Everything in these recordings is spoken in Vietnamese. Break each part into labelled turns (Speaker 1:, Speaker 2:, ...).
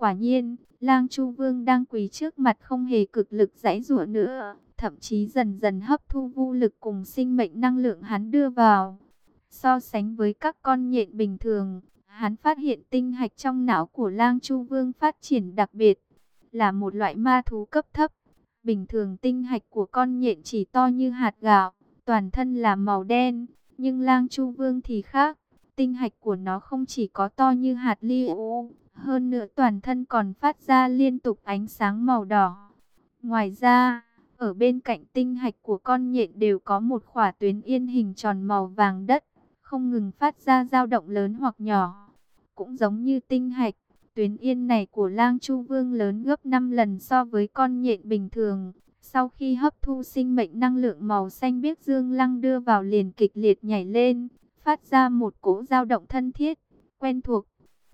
Speaker 1: Quả nhiên, Lang Chu Vương đang quỳ trước mặt không hề cực lực giãy giụa nữa, thậm chí dần dần hấp thu vô lực cùng sinh mệnh năng lượng hắn đưa vào. So sánh với các con nhện bình thường, hắn phát hiện tinh hạch trong não của Lang Chu Vương phát triển đặc biệt, là một loại ma thú cấp thấp. Bình thường tinh hạch của con nhện chỉ to như hạt gạo, toàn thân là màu đen, nhưng Lang Chu Vương thì khác. Tinh hạch của nó không chỉ có to như hạt liu, hơn nữa toàn thân còn phát ra liên tục ánh sáng màu đỏ. Ngoài ra, ở bên cạnh tinh hạch của con nhện đều có một khỏa tuyến yên hình tròn màu vàng đất, không ngừng phát ra dao động lớn hoặc nhỏ. Cũng giống như tinh hạch, tuyến yên này của lang chu vương lớn gấp 5 lần so với con nhện bình thường. Sau khi hấp thu sinh mệnh năng lượng màu xanh biếc dương lăng đưa vào liền kịch liệt nhảy lên, phát ra một cỗ dao động thân thiết, quen thuộc.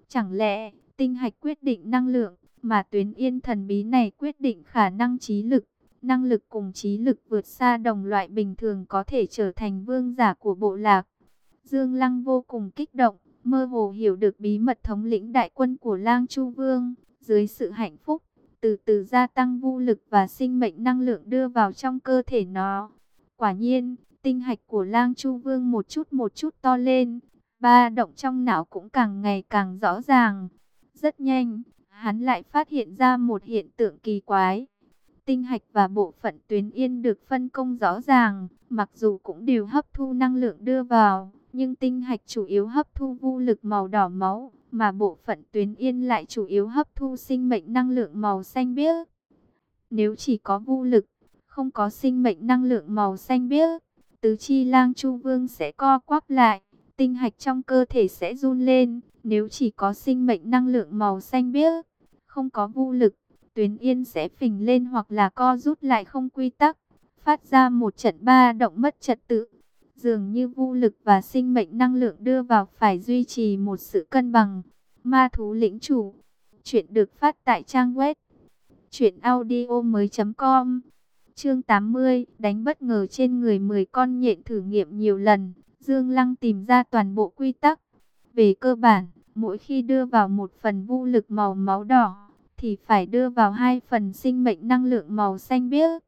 Speaker 1: Chẳng lẽ tinh hạch quyết định năng lượng, mà tuyến yên thần bí này quyết định khả năng trí lực. Năng lực cùng trí lực vượt xa đồng loại bình thường có thể trở thành vương giả của bộ lạc. Dương Lăng vô cùng kích động, mơ hồ hiểu được bí mật thống lĩnh đại quân của Lang Chu Vương. Dưới sự hạnh phúc, từ từ gia tăng vô lực và sinh mệnh năng lượng đưa vào trong cơ thể nó. Quả nhiên, tinh hạch của Lang Chu Vương một chút một chút to lên, ba động trong não cũng càng ngày càng rõ ràng. Rất nhanh, hắn lại phát hiện ra một hiện tượng kỳ quái. Tinh hạch và bộ phận tuyến yên được phân công rõ ràng, mặc dù cũng đều hấp thu năng lượng đưa vào, nhưng tinh hạch chủ yếu hấp thu vô lực màu đỏ máu, mà bộ phận tuyến yên lại chủ yếu hấp thu sinh mệnh năng lượng màu xanh biếc. Nếu chỉ có vô lực, không có sinh mệnh năng lượng màu xanh biếc, tứ chi lang chu vương sẽ co quắp lại, tinh hạch trong cơ thể sẽ run lên, nếu chỉ có sinh mệnh năng lượng màu xanh biếc, không có vô lực, tuyến yên sẽ phình lên hoặc là co rút lại không quy tắc, phát ra một trận ba động mất trật tự. Dường như vô lực và sinh mệnh năng lượng đưa vào phải duy trì một sự cân bằng. Ma thú lĩnh chủ. Chuyện được phát tại trang web. Chuyện audio mới com. Chương 80. Đánh bất ngờ trên người 10 con nhện thử nghiệm nhiều lần. Dương Lăng tìm ra toàn bộ quy tắc. Về cơ bản, mỗi khi đưa vào một phần vô lực màu máu đỏ, thì phải đưa vào hai phần sinh mệnh năng lượng màu xanh biếc.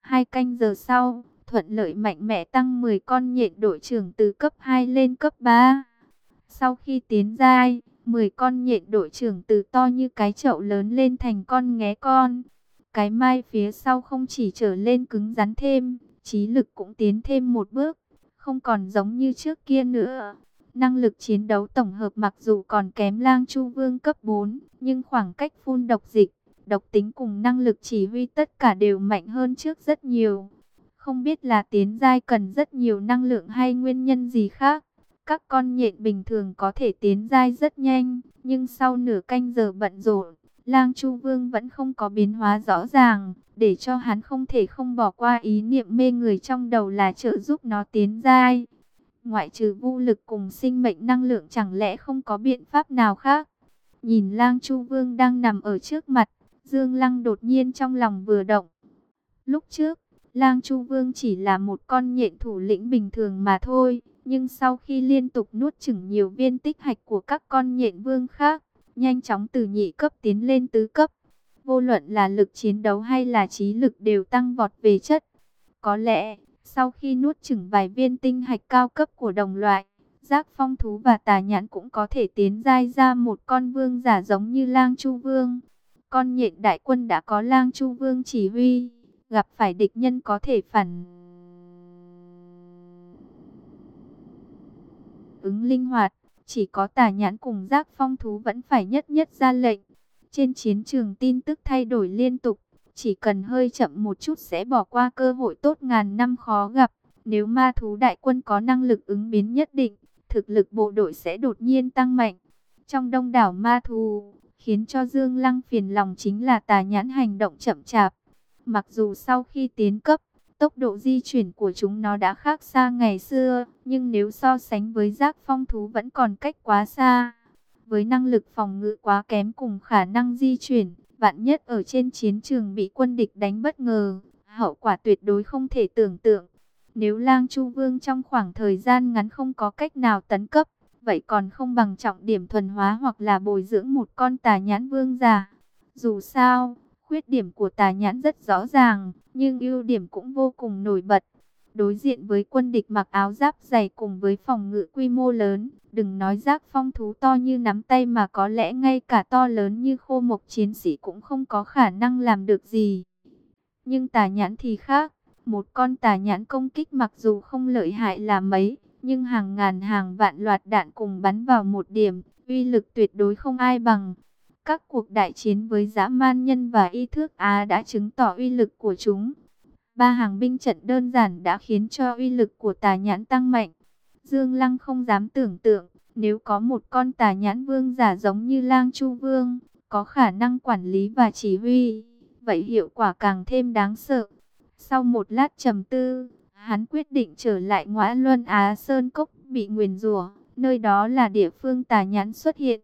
Speaker 1: Hai canh giờ sau, thuận lợi mạnh mẽ tăng 10 con nhện đội trưởng từ cấp 2 lên cấp 3. Sau khi tiến giai, 10 con nhện đội trưởng từ to như cái chậu lớn lên thành con nghé con. Cái mai phía sau không chỉ trở lên cứng rắn thêm, trí lực cũng tiến thêm một bước, không còn giống như trước kia nữa. Năng lực chiến đấu tổng hợp mặc dù còn kém lang chu vương cấp 4, nhưng khoảng cách phun độc dịch, độc tính cùng năng lực chỉ huy tất cả đều mạnh hơn trước rất nhiều. Không biết là tiến giai cần rất nhiều năng lượng hay nguyên nhân gì khác. Các con nhện bình thường có thể tiến giai rất nhanh, nhưng sau nửa canh giờ bận rộn, Lang Chu Vương vẫn không có biến hóa rõ ràng, để cho hắn không thể không bỏ qua ý niệm mê người trong đầu là trợ giúp nó tiến giai. Ngoại trừ vô lực cùng sinh mệnh năng lượng chẳng lẽ không có biện pháp nào khác. Nhìn Lang Chu Vương đang nằm ở trước mặt, Dương Lăng đột nhiên trong lòng vừa động. Lúc trước, Lang Chu Vương chỉ là một con nhện thủ lĩnh bình thường mà thôi, nhưng sau khi liên tục nuốt chửng nhiều viên tích hạch của các con nhện vương khác, nhanh chóng từ nhị cấp tiến lên tứ cấp. Vô luận là lực chiến đấu hay là trí lực đều tăng vọt về chất. Có lẽ, sau khi nuốt chửng vài viên tinh hạch cao cấp của đồng loại, giác phong thú và tà nhãn cũng có thể tiến giai ra một con vương giả giống như lang chu vương. Con nhện đại quân đã có lang chu vương chỉ huy gặp phải địch nhân có thể phản ứng linh hoạt, chỉ có tà nhãn cùng giác phong thú vẫn phải nhất nhất ra lệnh. Trên chiến trường tin tức thay đổi liên tục, chỉ cần hơi chậm một chút sẽ bỏ qua cơ hội tốt ngàn năm khó gặp. Nếu ma thú đại quân có năng lực ứng biến nhất định, thực lực bộ đội sẽ đột nhiên tăng mạnh. Trong đông đảo ma thú, khiến cho Dương Lăng phiền lòng chính là tà nhãn hành động chậm chạp. Mặc dù sau khi tiến cấp, tốc độ di chuyển của chúng nó đã khác xa ngày xưa, nhưng nếu so sánh với giác phong thú vẫn còn cách quá xa. Với năng lực phòng ngự quá kém cùng khả năng di chuyển, vạn nhất ở trên chiến trường bị quân địch đánh bất ngờ, hậu quả tuyệt đối không thể tưởng tượng. Nếu lang chu vương trong khoảng thời gian ngắn không có cách nào tấn cấp, vậy còn không bằng trọng điểm thuần hóa hoặc là bồi dưỡng một con tà nhãn vương già. Dù sao, khuyết điểm của tà nhãn rất rõ ràng, nhưng ưu điểm cũng vô cùng nổi bật. Đối diện với quân địch mặc áo giáp dày cùng với phòng ngự quy mô lớn, đừng nói giác phong thú to như nắm tay mà có lẽ ngay cả to lớn như khô mộc chiến sĩ cũng không có khả năng làm được gì. Nhưng tà nhãn thì khác, một con tà nhãn công kích mặc dù không lợi hại là mấy, nhưng hàng ngàn hàng vạn loạt đạn cùng bắn vào một điểm, uy lực tuyệt đối không ai bằng. Các cuộc đại chiến với dã man nhân và y thước Á đã chứng tỏ uy lực của chúng. Ba hàng binh trận đơn giản đã khiến cho uy lực của tà nhãn tăng mạnh. Dương Lăng không dám tưởng tượng, nếu có một con tà nhãn vương giả giống như Lang Chu Vương, có khả năng quản lý và chỉ huy, vậy hiệu quả càng thêm đáng sợ. Sau một lát trầm tư, hắn quyết định trở lại ngõa Luân Á Sơn Cốc bị nguyền rủa, nơi đó là địa phương tà nhãn xuất hiện.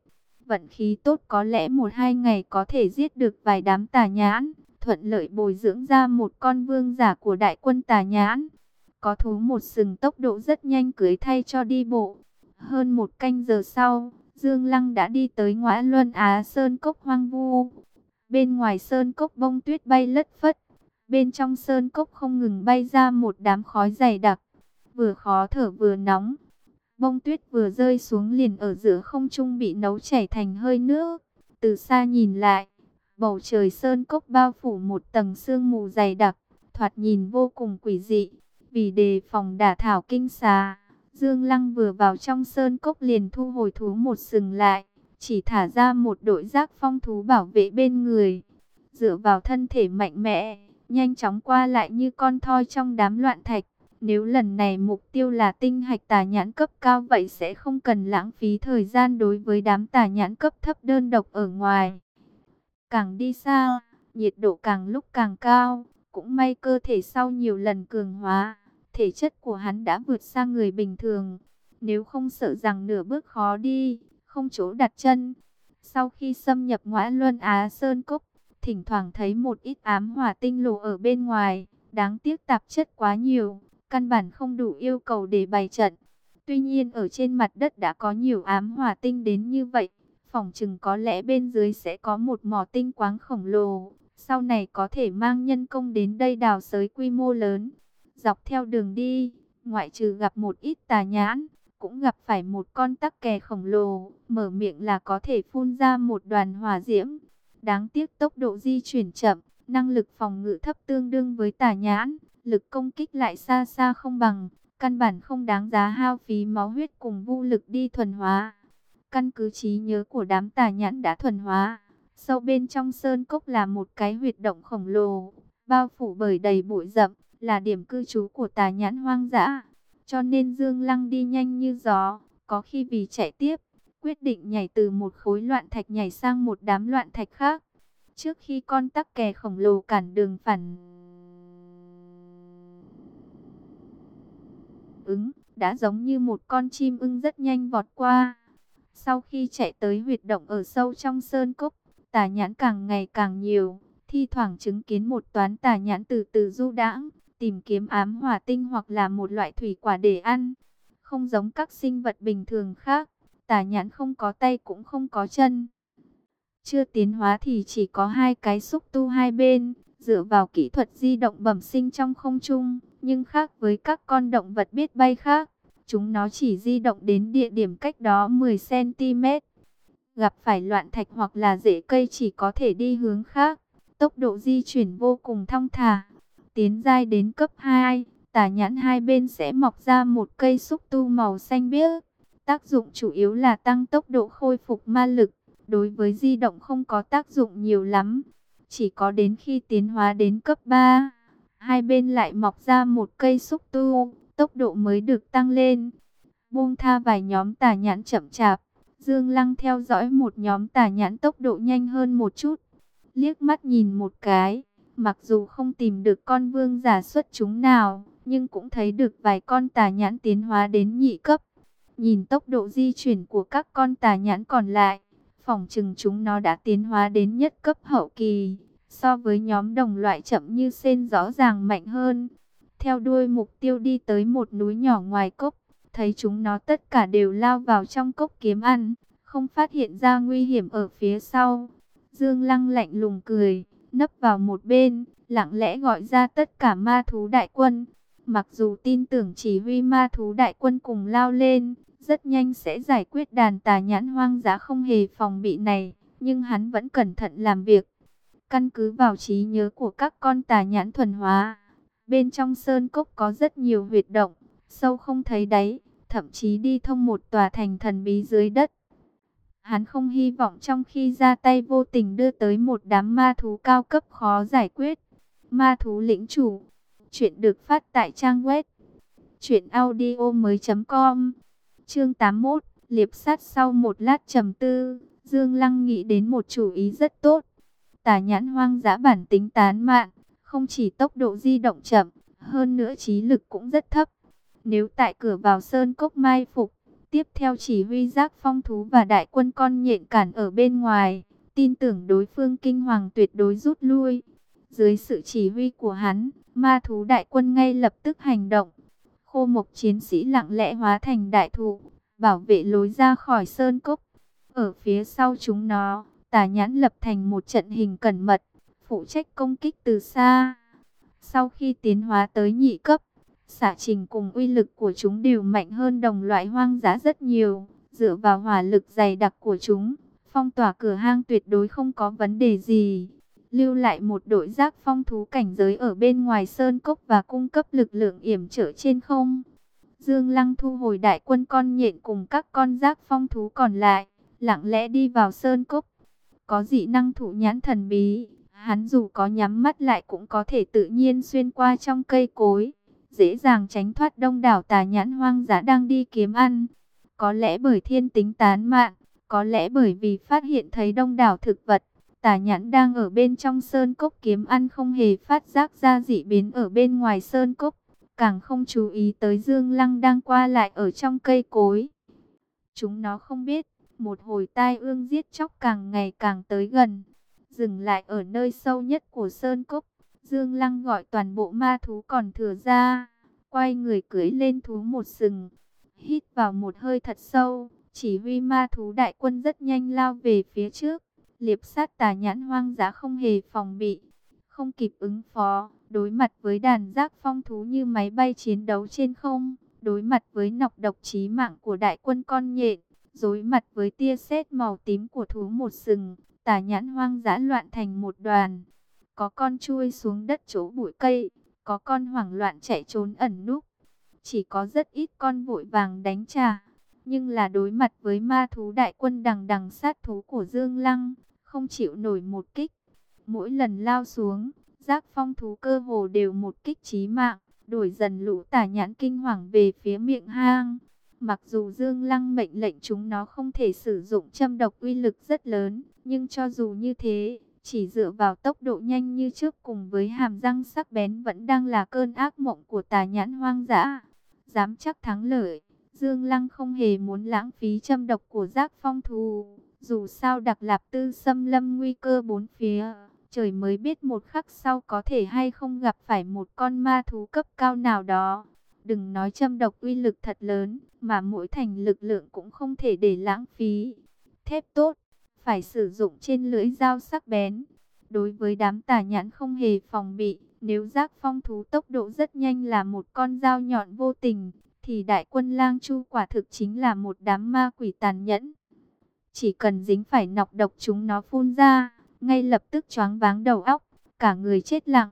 Speaker 1: Vận khí tốt có lẽ một hai ngày có thể giết được vài đám tà nhãn, thuận lợi bồi dưỡng ra một con vương giả của đại quân tà nhãn. Có thú một sừng tốc độ rất nhanh cưới thay cho đi bộ. Hơn một canh giờ sau, Dương Lăng đã đi tới ngõa Luân Á Sơn Cốc hoang vu. Bên ngoài Sơn Cốc bông tuyết bay lất phất, Bên trong sơn cốc không ngừng bay ra một đám khói dày đặc, vừa khó thở vừa nóng. Bông tuyết vừa rơi xuống liền ở giữa không trung bị nấu chảy thành hơi nước. Từ xa nhìn lại, bầu trời sơn cốc bao phủ một tầng sương mù dày đặc, thoạt nhìn vô cùng quỷ dị. Vì đề phòng đả thảo kinh xà, Dương Lăng vừa vào trong sơn cốc liền thu hồi thú một sừng lại, chỉ thả ra một đội giác phong thú bảo vệ bên người. Dựa vào thân thể mạnh mẽ, nhanh chóng qua lại như con thoi trong đám loạn thạch. Nếu lần này mục tiêu là tinh hạch tà nhãn cấp cao vậy sẽ không cần lãng phí thời gian đối với đám tà nhãn cấp thấp đơn độc ở ngoài. Càng đi xa, nhiệt độ càng lúc càng cao, cũng may cơ thể sau nhiều lần cường hóa, thể chất của hắn đã vượt xa người bình thường. Nếu không sợ rằng nửa bước khó đi, không chỗ đặt chân. Sau khi xâm nhập ngõa Luân Á Sơn Cốc, thỉnh thoảng thấy một ít ám hỏa tinh lộ ở bên ngoài, đáng tiếc tạp chất quá nhiều, căn bản không đủ yêu cầu để bày trận. Tuy nhiên ở trên mặt đất đã có nhiều ám hỏa tinh đến như vậy, phòng chừng có lẽ bên dưới sẽ có một mỏ tinh quáng khổng lồ, sau này có thể mang nhân công đến đây đào sới quy mô lớn. Dọc theo đường đi, ngoại trừ gặp một ít tà nhãn, cũng gặp phải một con tắc kè khổng lồ, mở miệng là có thể phun ra một đoàn hỏa diễm. Đáng tiếc tốc độ di chuyển chậm, năng lực phòng ngự thấp tương đương với tà nhãn, lực công kích lại xa xa không bằng, căn bản không đáng giá hao phí máu huyết cùng vô lực đi thuần hóa. Căn cứ trí nhớ của đám tà nhãn đã thuần hóa, sâu bên trong sơn cốc là một cái huyệt động khổng lồ, bao phủ bởi đầy bụi rậm, là điểm cư trú của tà nhãn hoang dã. Cho nên Dương Lăng đi nhanh như gió, có khi vì chạy tiếp, quyết định nhảy từ một khối loạn thạch nhảy sang một đám loạn thạch khác. Trước khi con tắc kè khổng lồ cản đường phản ứng, đã giống như một con chim ưng rất nhanh vọt qua. Sau khi chạy tới huyệt động ở sâu trong sơn cốc, tà nhãn càng ngày càng nhiều, thi thoảng chứng kiến một toán tà nhãn từ từ du đãng, tìm kiếm ám hỏa tinh hoặc là một loại thủy quả để ăn. Không giống các sinh vật bình thường khác, tà nhãn không có tay cũng không có chân. Chưa tiến hóa thì chỉ có hai cái xúc tu hai bên, dựa vào kỹ thuật di động bẩm sinh trong không trung, nhưng khác với các con động vật biết bay khác, chúng nó chỉ di động đến địa điểm cách đó 10cm. Gặp phải loạn thạch hoặc là rễ cây chỉ có thể đi hướng khác, tốc độ di chuyển vô cùng thong thả. Tiến giai đến cấp 2, tả nhãn hai bên sẽ mọc ra một cây xúc tu màu xanh biếc. Tác dụng chủ yếu là tăng tốc độ khôi phục ma lực, đối với di động không có tác dụng nhiều lắm. Chỉ có đến khi tiến hóa đến cấp 3, hai bên lại mọc ra một cây xúc tu, tốc độ mới được tăng lên. Buông tha vài nhóm tà nhãn chậm chạp, Dương Lăng theo dõi một nhóm tà nhãn tốc độ nhanh hơn một chút. Liếc mắt nhìn một cái, mặc dù không tìm được con vương giả xuất chúng nào, nhưng cũng thấy được vài con tà nhãn tiến hóa đến nhị cấp. Nhìn tốc độ di chuyển của các con tà nhãn còn lại, phòng chừng chúng nó đã tiến hóa đến nhất cấp hậu kỳ, so với nhóm đồng loại chậm như sen rõ ràng mạnh hơn. Theo đuôi mục tiêu đi tới một núi nhỏ ngoài cốc, thấy chúng nó tất cả đều lao vào trong cốc kiếm ăn, không phát hiện ra nguy hiểm ở phía sau. Dương Lăng lạnh lùng cười, nấp vào một bên, lặng lẽ gọi ra tất cả ma thú đại quân. Mặc dù tin tưởng chỉ huy ma thú đại quân cùng lao lên, rất nhanh sẽ giải quyết đàn tà nhãn hoang dã không hề phòng bị này, nhưng hắn vẫn cẩn thận làm việc. Căn cứ vào trí nhớ của các con tà nhãn thuần hóa, bên trong sơn cốc có rất nhiều huyệt động, sâu không thấy đáy, thậm chí đi thông một tòa thành thần bí dưới đất. Hắn không hy vọng trong khi ra tay vô tình đưa tới một đám ma thú cao cấp khó giải quyết. Ma thú lĩnh chủ. Chuyện được phát tại trang web. Chuyện audio mới com. Chương 81. Liệp sát sau một lát trầm tư. Dương Lăng nghĩ đến một chủ ý rất tốt. Tà nhãn hoang dã bản tính tán mạn. Không chỉ tốc độ di động chậm. Hơn nữa trí lực cũng rất thấp. Nếu tại cửa vào sơn cốc mai phục Tiếp theo chỉ huy giác phong thú và đại quân con nhện cản ở bên ngoài, tin tưởng đối phương kinh hoàng tuyệt đối rút lui. Dưới sự chỉ huy của hắn, ma thú đại quân ngay lập tức hành động. Khô mộc chiến sĩ lặng lẽ hóa thành đại thụ, bảo vệ lối ra khỏi sơn cốc. Ở phía sau chúng nó, tà nhãn lập thành một trận hình cẩn mật, phụ trách công kích từ xa. Sau khi tiến hóa tới nhị cấp, Xả trình cùng uy lực của chúng đều mạnh hơn đồng loại hoang dã rất nhiều. Dựa vào hỏa lực dày đặc của chúng, phong tỏa cửa hang tuyệt đối không có vấn đề gì. Lưu lại một đội giác phong thú cảnh giới ở bên ngoài sơn cốc và cung cấp lực lượng yểm trở trên không. Dương Lăng thu hồi đại quân con nhện cùng các con giác phong thú còn lại, lặng lẽ đi vào sơn cốc. Có dị năng thủ nhãn thần bí, hắn dù có nhắm mắt lại cũng có thể tự nhiên xuyên qua trong cây cối dễ dàng tránh thoát đông đảo tà nhãn hoang dã đang đi kiếm ăn. Có lẽ bởi thiên tính tán mạng, có lẽ bởi vì phát hiện thấy đông đảo thực vật, tà nhãn đang ở bên trong sơn cốc kiếm ăn không hề phát giác ra dị biến ở bên ngoài sơn cốc, càng không chú ý tới Dương Lăng đang qua lại ở trong cây cối. Chúng nó không biết, một hồi tai ương giết chóc càng ngày càng tới gần, dừng lại ở nơi sâu nhất của sơn cốc. Dương Lăng gọi toàn bộ ma thú còn thừa ra, quay người cưỡi lên thú một sừng, hít vào một hơi thật sâu, chỉ huy ma thú đại quân rất nhanh lao về phía trước, liệp sát tà nhãn hoang dã không hề phòng bị, không kịp ứng phó, đối mặt với đàn giác phong thú như máy bay chiến đấu trên không, đối mặt với nọc độc chí mạng của đại quân con nhện, đối mặt với tia sét màu tím của thú một sừng, tà nhãn hoang dã loạn thành một đoàn. Có con chui xuống đất chỗ bụi cây, có con hoảng loạn chạy trốn ẩn núp. Chỉ có rất ít con vội vàng đánh trả. Nhưng là đối mặt với ma thú đại quân đằng đằng sát thú của Dương Lăng, không chịu nổi một kích. Mỗi lần lao xuống, giác phong thú cơ hồ đều một kích chí mạng, đổi dần lũ tà nhãn kinh hoàng về phía miệng hang. Mặc dù Dương Lăng mệnh lệnh chúng nó không thể sử dụng châm độc uy lực rất lớn, nhưng cho dù như thế, chỉ dựa vào tốc độ nhanh như trước cùng với hàm răng sắc bén vẫn đang là cơn ác mộng của tà nhãn hoang dã. Dám chắc thắng lợi, Dương Lăng không hề muốn lãng phí châm độc của giác phong thù. Dù sao đặc lạp tư xâm lâm nguy cơ bốn phía, trời mới biết một khắc sau có thể hay không gặp phải một con ma thú cấp cao nào đó. Đừng nói châm độc uy lực thật lớn, mà mỗi thành lực lượng cũng không thể để lãng phí. Thép tốt, phải sử dụng trên lưỡi dao sắc bén. Đối với đám tà nhãn không hề phòng bị, nếu giác phong thú tốc độ rất nhanh là một con dao nhọn vô tình, thì đại quân lang chu quả thực chính là một đám ma quỷ tàn nhẫn. Chỉ cần dính phải nọc độc chúng nó phun ra, ngay lập tức choáng váng đầu óc, cả người chết lặng,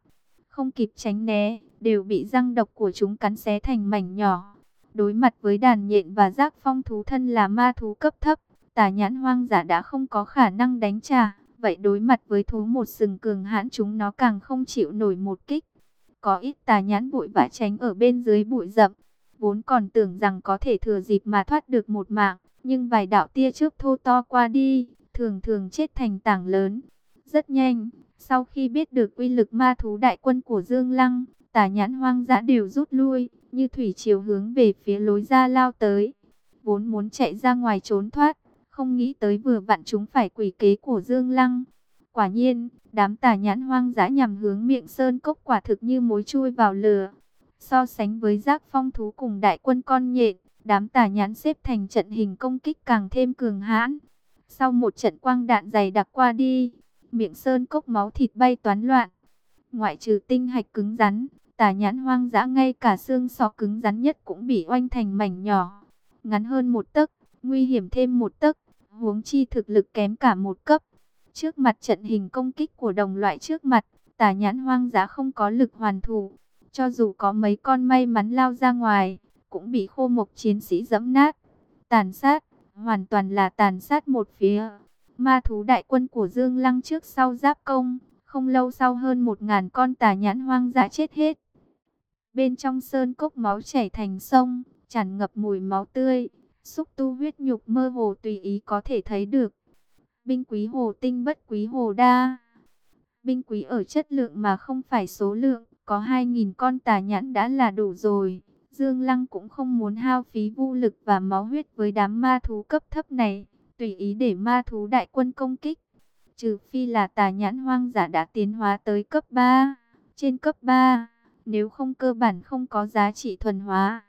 Speaker 1: không kịp tránh né, đều bị răng độc của chúng cắn xé thành mảnh nhỏ. Đối mặt với đàn nhện và giác phong thú thân là ma thú cấp thấp, tà nhãn hoang dã đã không có khả năng đánh trả. Vậy đối mặt với thú một sừng cường hãn chúng nó càng không chịu nổi một kích. Có ít tà nhãn bụi vã tránh ở bên dưới bụi rậm. Vốn còn tưởng rằng có thể thừa dịp mà thoát được một mạng. Nhưng vài đạo tia trước thô to qua đi, thường thường chết thành tảng lớn. Rất nhanh, sau khi biết được uy lực ma thú đại quân của Dương Lăng, tà nhãn hoang dã đều rút lui, như thủy chiều hướng về phía lối ra lao tới. Vốn muốn chạy ra ngoài trốn thoát, không nghĩ tới vừa vặn chúng phải quỷ kế của Dương Lăng. Quả nhiên, đám tà nhãn hoang dã nhằm hướng miệng sơn cốc quả thực như mối chui vào lửa. So sánh với giác phong thú cùng đại quân con nhện, Đám tà nhãn xếp thành trận hình công kích càng thêm cường hãn. Sau một trận quang đạn dày đặc qua đi, miệng sơn cốc máu thịt bay toán loạn. Ngoại trừ tinh hạch cứng rắn, tà nhãn hoang dã ngay cả xương sọ cứng rắn nhất cũng bị oanh thành mảnh nhỏ. Ngắn hơn một tấc, nguy hiểm thêm một tấc, huống chi thực lực kém cả một cấp. Trước mặt trận hình công kích của đồng loại trước mặt, tà nhãn hoang dã không có lực hoàn thủ. Cho dù có mấy con may mắn lao ra ngoài, cũng bị khô mộc chiến sĩ dẫm nát. Tàn sát, hoàn toàn là tàn sát một phía. Ma thú đại quân của Dương Lăng trước sau giáp công, không lâu sau hơn một ngàn con tà nhãn hoang dã chết hết. Bên trong sơn cốc máu chảy thành sông, tràn ngập mùi máu tươi, xúc tu huyết nhục mơ hồ tùy ý có thể thấy được. Binh quý hồ tinh bất quý hồ đa. Binh quý ở chất lượng mà không phải số lượng, có 2.000 con tà nhãn đã là đủ rồi. Dương Lăng cũng không muốn hao phí vũ lực và máu huyết với đám ma thú cấp thấp này, tùy ý để ma thú đại quân công kích. Trừ phi là tà nhãn hoang dã đã tiến hóa tới cấp 3, trên cấp 3, nếu không cơ bản không có giá trị thuần hóa.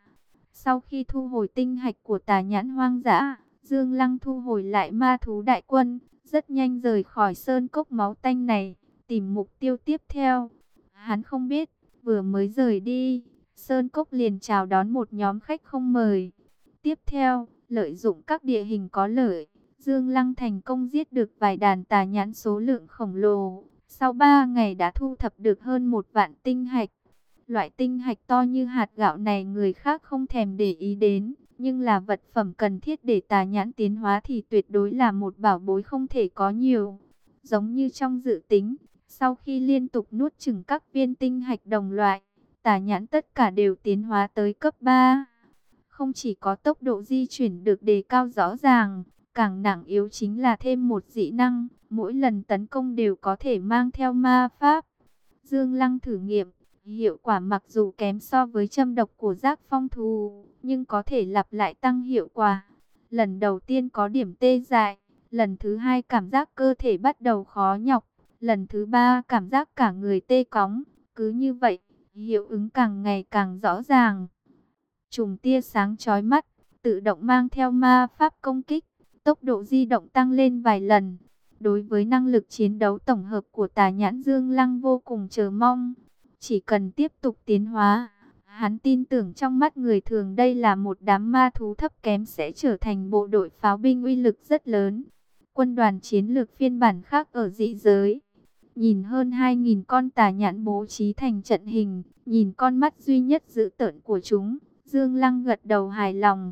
Speaker 1: Sau khi thu hồi tinh hạch của tà nhãn hoang dã, Dương Lăng thu hồi lại ma thú đại quân, rất nhanh rời khỏi sơn cốc máu tanh này, tìm mục tiêu tiếp theo. Hắn không biết, vừa mới rời đi, Sơn Cốc liền chào đón một nhóm khách không mời. Tiếp theo, lợi dụng các địa hình có lợi, Dương Lăng thành công giết được vài đàn tà nhãn số lượng khổng lồ. Sau 3 ngày đã thu thập được hơn một vạn tinh hạch. Loại tinh hạch to như hạt gạo này người khác không thèm để ý đến, nhưng là vật phẩm cần thiết để tà nhãn tiến hóa thì tuyệt đối là một bảo bối không thể có nhiều. Giống như trong dự tính, sau khi liên tục nuốt chừng các viên tinh hạch đồng loại, tà nhãn tất cả đều tiến hóa tới cấp 3. Không chỉ có tốc độ di chuyển được đề cao rõ ràng, càng nặng yếu chính là thêm một dị năng, mỗi lần tấn công đều có thể mang theo ma pháp. Dương Lăng thử nghiệm, hiệu quả mặc dù kém so với châm độc của giác phong thù, nhưng có thể lặp lại tăng hiệu quả. Lần đầu tiên có điểm tê dại, lần thứ hai cảm giác cơ thể bắt đầu khó nhọc, lần thứ ba cảm giác cả người tê cóng, cứ như vậy hiệu ứng càng ngày càng rõ ràng. Trùng tia sáng chói mắt, tự động mang theo ma pháp công kích, tốc độ di động tăng lên vài lần. Đối với năng lực chiến đấu tổng hợp của tà nhãn Dương Lăng vô cùng chờ mong. Chỉ cần tiếp tục tiến hóa, hắn tin tưởng trong mắt người thường đây là một đám ma thú thấp kém sẽ trở thành bộ đội pháo binh uy lực rất lớn. Quân đoàn chiến lược phiên bản khác ở dị giới Nhìn hơn 2.000 con tà nhãn bố trí thành trận hình, nhìn con mắt duy nhất dữ tợn của chúng, Dương Lăng gật đầu hài lòng.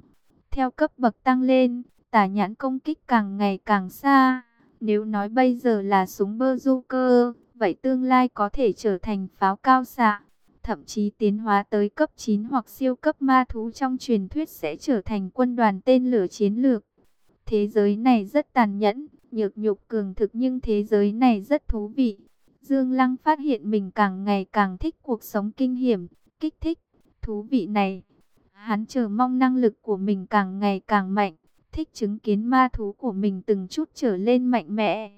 Speaker 1: Theo cấp bậc tăng lên, tà nhãn công kích càng ngày càng xa. Nếu nói bây giờ là súng bơ du cơ, vậy tương lai có thể trở thành pháo cao xạ. Thậm chí tiến hóa tới cấp 9 hoặc siêu cấp ma thú trong truyền thuyết sẽ trở thành quân đoàn tên lửa chiến lược. Thế giới này rất tàn nhẫn, nhược nhục cường thực nhưng thế giới này rất thú vị. Dương Lăng phát hiện mình càng ngày càng thích cuộc sống kinh hiểm, kích thích, thú vị này. Hắn chờ mong năng lực của mình càng ngày càng mạnh, thích chứng kiến ma thú của mình từng chút trở lên mạnh mẽ.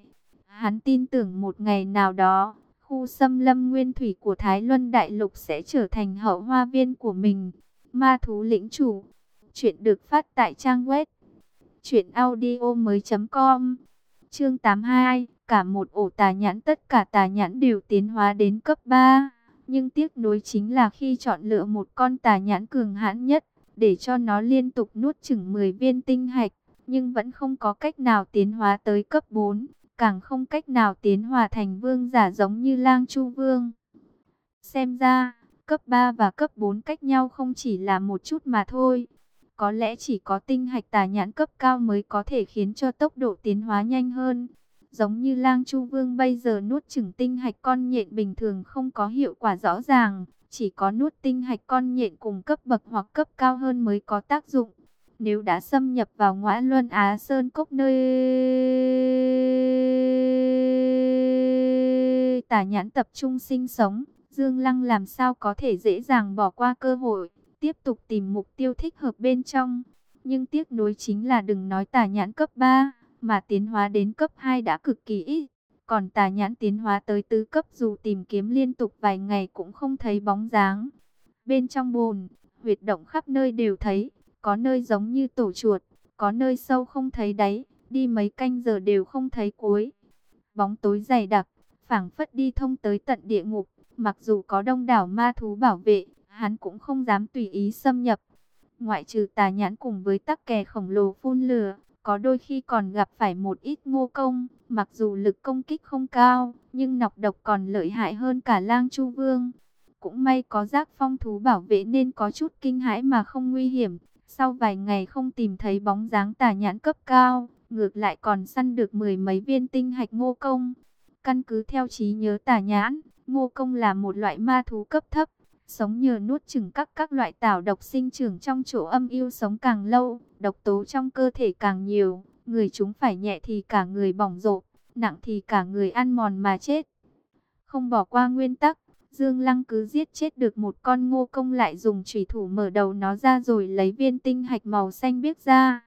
Speaker 1: Hắn tin tưởng một ngày nào đó, khu xâm lâm nguyên thủy của Thái Luân Đại Lục sẽ trở thành hậu hoa viên của mình. Ma thú lĩnh chủ. Chuyện được phát tại trang web. Chuyện audio mới.com Chương 82, cả một ổ tà nhãn tất cả tà nhãn đều tiến hóa đến cấp 3. Nhưng tiếc nuối chính là khi chọn lựa một con tà nhãn cường hãn nhất, để cho nó liên tục nuốt chừng 10 viên tinh hạch, nhưng vẫn không có cách nào tiến hóa tới cấp 4, càng không cách nào tiến hóa thành vương giả giống như lang chu vương. Xem ra, cấp 3 và cấp 4 cách nhau không chỉ là một chút mà thôi. Có lẽ chỉ có tinh hạch tà nhãn cấp cao mới có thể khiến cho tốc độ tiến hóa nhanh hơn. Giống như lang chu vương bây giờ nuốt chừng tinh hạch con nhện bình thường không có hiệu quả rõ ràng. Chỉ có nuốt tinh hạch con nhện cùng cấp bậc hoặc cấp cao hơn mới có tác dụng. Nếu đã xâm nhập vào ngõa luân Á Sơn Cốc nơi tà nhãn tập trung sinh sống, Dương Lăng làm sao có thể dễ dàng bỏ qua cơ hội tiếp tục tìm mục tiêu thích hợp bên trong. Nhưng tiếc nuối chính là đừng nói tà nhãn cấp 3, mà tiến hóa đến cấp 2 đã cực kỳ ít. Còn tà nhãn tiến hóa tới tứ cấp dù tìm kiếm liên tục vài ngày cũng không thấy bóng dáng. Bên trong bồn, huyệt động khắp nơi đều thấy, có nơi giống như tổ chuột, có nơi sâu không thấy đáy, đi mấy canh giờ đều không thấy cuối. Bóng tối dày đặc, phảng phất đi thông tới tận địa ngục, mặc dù có đông đảo ma thú bảo vệ, hắn cũng không dám tùy ý xâm nhập. Ngoại trừ tà nhãn cùng với tắc kè khổng lồ phun lửa, có đôi khi còn gặp phải một ít ngô công, mặc dù lực công kích không cao, nhưng nọc độc còn lợi hại hơn cả lang chu vương. Cũng may có giác phong thú bảo vệ nên có chút kinh hãi mà không nguy hiểm. Sau vài ngày không tìm thấy bóng dáng tà nhãn cấp cao, ngược lại còn săn được mười mấy viên tinh hạch ngô công. Căn cứ theo trí nhớ tà nhãn, ngô công là một loại ma thú cấp thấp, sống nhờ nuốt chừng các các loại tảo độc sinh trưởng trong chỗ âm yêu sống càng lâu, độc tố trong cơ thể càng nhiều, người chúng phải nhẹ thì cả người bỏng rộp, nặng thì cả người ăn mòn mà chết. Không bỏ qua nguyên tắc, Dương Lăng cứ giết chết được một con ngô công lại dùng chủy thủ mở đầu nó ra rồi lấy viên tinh hạch màu xanh biếc ra.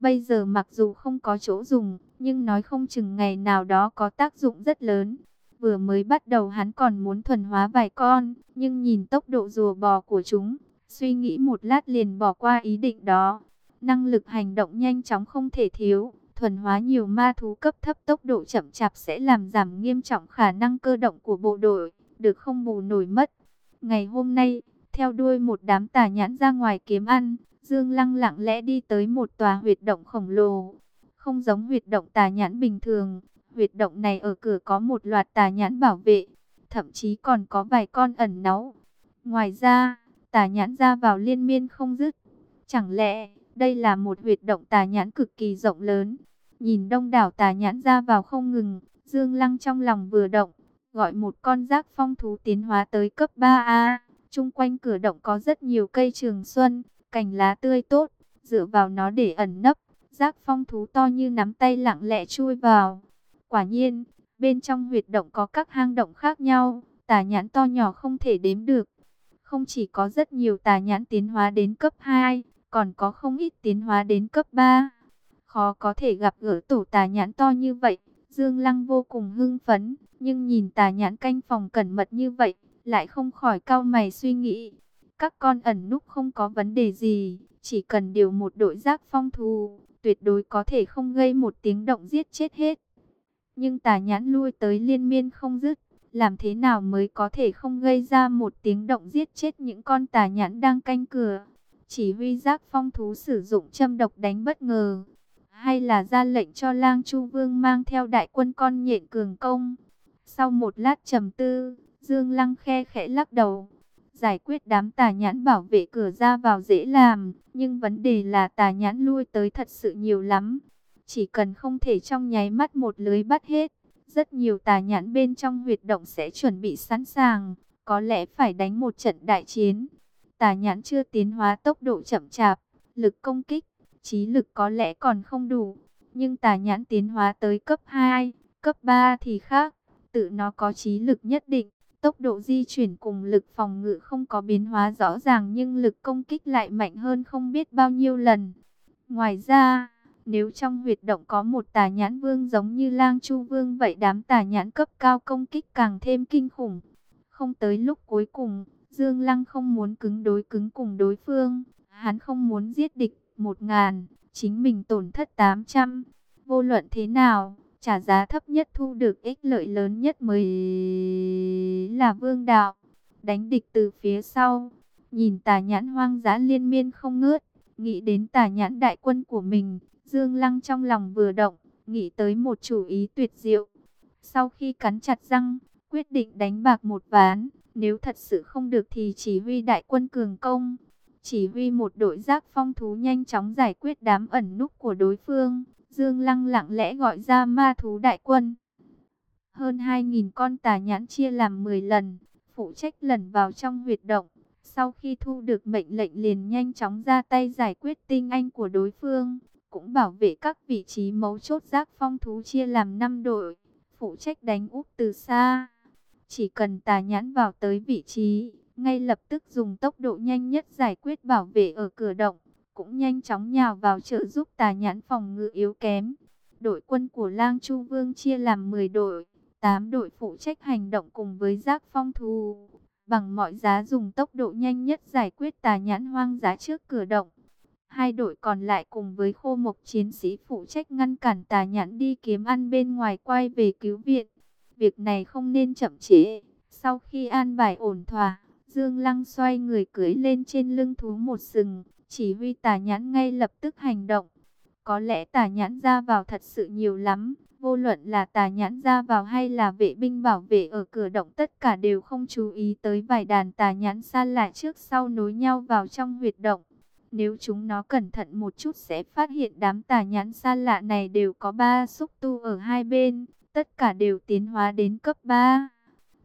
Speaker 1: Bây giờ mặc dù không có chỗ dùng, nhưng nói không chừng ngày nào đó có tác dụng rất lớn. Vừa mới bắt đầu hắn còn muốn thuần hóa vài con, nhưng nhìn tốc độ rùa bò của chúng, suy nghĩ một lát liền bỏ qua ý định đó. Năng lực hành động nhanh chóng không thể thiếu, thuần hóa nhiều ma thú cấp thấp tốc độ chậm chạp sẽ làm giảm nghiêm trọng khả năng cơ động của bộ đội, được không bù nổi mất. Ngày hôm nay, theo đuôi một đám tà nhãn ra ngoài kiếm ăn, Dương Lăng lặng lẽ đi tới một tòa huyệt động khổng lồ. Không giống huyệt động tà nhãn bình thường, huyệt động này ở cửa có một loạt tà nhãn bảo vệ, thậm chí còn có vài con ẩn náu. Ngoài ra, tà nhãn ra vào liên miên không dứt. Chẳng lẽ, đây là một huyệt động tà nhãn cực kỳ rộng lớn. Nhìn đông đảo tà nhãn ra vào không ngừng, Dương Lăng trong lòng vừa động, gọi một con giác phong thú tiến hóa tới cấp 3A. Trung quanh cửa động có rất nhiều cây trường xuân, cành lá tươi tốt, dựa vào nó để ẩn nấp. Giác phong thú to như nắm tay lặng lẽ chui vào. Quả nhiên, bên trong huyệt động có các hang động khác nhau, tà nhãn to nhỏ không thể đếm được. Không chỉ có rất nhiều tà nhãn tiến hóa đến cấp 2, còn có không ít tiến hóa đến cấp 3. Khó có thể gặp gỡ tổ tà nhãn to như vậy, Dương Lăng vô cùng hưng phấn, nhưng nhìn tà nhãn canh phòng cẩn mật như vậy, lại không khỏi cao mày suy nghĩ. Các con ẩn núp không có vấn đề gì, chỉ cần điều một đội giác phong thù, tuyệt đối có thể không gây một tiếng động giết chết hết. Nhưng tà nhãn lui tới liên miên không dứt, làm thế nào mới có thể không gây ra một tiếng động giết chết những con tà nhãn đang canh cửa. Chỉ huy giác phong thú sử dụng châm độc đánh bất ngờ, hay là ra lệnh cho lang chu vương mang theo đại quân con nhện cường công. Sau một lát trầm tư, Dương Lăng khe khẽ lắc đầu. Giải quyết đám tà nhãn bảo vệ cửa ra vào dễ làm, nhưng vấn đề là tà nhãn lui tới thật sự nhiều lắm. Chỉ cần không thể trong nháy mắt một lưới bắt hết, rất nhiều tà nhãn bên trong huyệt động sẽ chuẩn bị sẵn sàng, có lẽ phải đánh một trận đại chiến. Tà nhãn chưa tiến hóa tốc độ chậm chạp, lực công kích, trí lực có lẽ còn không đủ, nhưng tà nhãn tiến hóa tới cấp 2, cấp 3 thì khác, tự nó có trí lực nhất định. Tốc độ di chuyển cùng lực phòng ngự không có biến hóa rõ ràng nhưng lực công kích lại mạnh hơn không biết bao nhiêu lần. Ngoài ra, nếu trong huyệt động có một tà nhãn vương giống như lang chu vương vậy đám tà nhãn cấp cao công kích càng thêm kinh khủng. Không tới lúc cuối cùng, Dương Lăng không muốn cứng đối cứng cùng đối phương. Hắn không muốn giết địch một ngàn, chính mình tổn thất 800. Vô luận thế nào, trả giá thấp nhất thu được ích lợi lớn nhất mới là vương đạo. Đánh địch từ phía sau, nhìn tà nhãn hoang dã liên miên không ngớt, nghĩ đến tà nhãn đại quân của mình, Dương Lăng trong lòng vừa động, nghĩ tới một chủ ý tuyệt diệu. Sau khi cắn chặt răng, quyết định đánh bạc một ván, nếu thật sự không được thì chỉ huy đại quân cường công. Chỉ huy một đội giác phong thú nhanh chóng giải quyết đám ẩn núp của đối phương. Dương Lăng lặng lẽ gọi ra ma thú đại quân. Hơn 2.000 con tà nhãn chia làm 10 lần, phụ trách lần vào trong huyệt động. Sau khi thu được mệnh lệnh liền nhanh chóng ra tay giải quyết tinh anh của đối phương cũng bảo vệ các vị trí mấu chốt giác phong thú chia làm 5 đội, phụ trách đánh úp từ xa. Chỉ cần tà nhãn vào tới vị trí, ngay lập tức dùng tốc độ nhanh nhất giải quyết bảo vệ ở cửa động, cũng nhanh chóng nhào vào trợ giúp tà nhãn phòng ngự yếu kém. Đội quân của Lang Chu Vương chia làm 10 đội, 8 đội phụ trách hành động cùng với giác phong thú, bằng mọi giá dùng tốc độ nhanh nhất giải quyết tà nhãn hoang dã trước cửa động. Hai đội còn lại cùng với khô mộc chiến sĩ phụ trách ngăn cản tà nhãn đi kiếm ăn bên ngoài quay về cứu viện. Việc này không nên chậm trễ. Sau khi an bài ổn thỏa, Dương Lăng xoay người cưỡi lên trên lưng thú một sừng, chỉ huy tà nhãn ngay lập tức hành động. Có lẽ tà nhãn ra vào thật sự nhiều lắm, vô luận là tà nhãn ra vào hay là vệ binh bảo vệ ở cửa động tất cả đều không chú ý tới vài đàn tà nhãn xa lạ trước sau nối nhau vào trong huyệt động. Nếu chúng nó cẩn thận một chút sẽ phát hiện đám tà nhãn xa lạ này đều có ba xúc tu ở hai bên, tất cả đều tiến hóa đến cấp 3.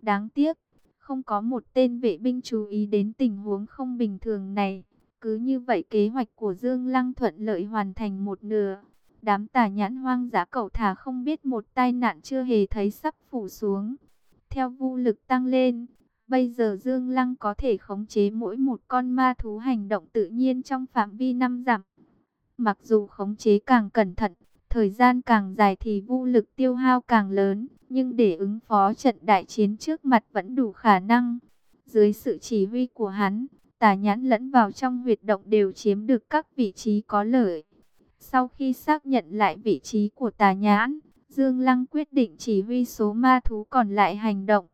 Speaker 1: Đáng tiếc, không có một tên vệ binh chú ý đến tình huống không bình thường này. Cứ như vậy kế hoạch của Dương Lăng thuận lợi hoàn thành một nửa. Đám tà nhãn hoang dã cẩu thả không biết một tai nạn chưa hề thấy sắp phủ xuống. Theo vu lực tăng lên, bây giờ Dương Lăng có thể khống chế mỗi một con ma thú hành động tự nhiên trong phạm vi năm dặm. Mặc dù khống chế càng cẩn thận, thời gian càng dài thì vu lực tiêu hao càng lớn, nhưng để ứng phó trận đại chiến trước mặt vẫn đủ khả năng. Dưới sự chỉ huy của hắn, tà nhãn lẫn vào trong huyệt động đều chiếm được các vị trí có lợi. Sau khi xác nhận lại vị trí của tà nhãn, Dương Lăng quyết định chỉ huy số ma thú còn lại hành động.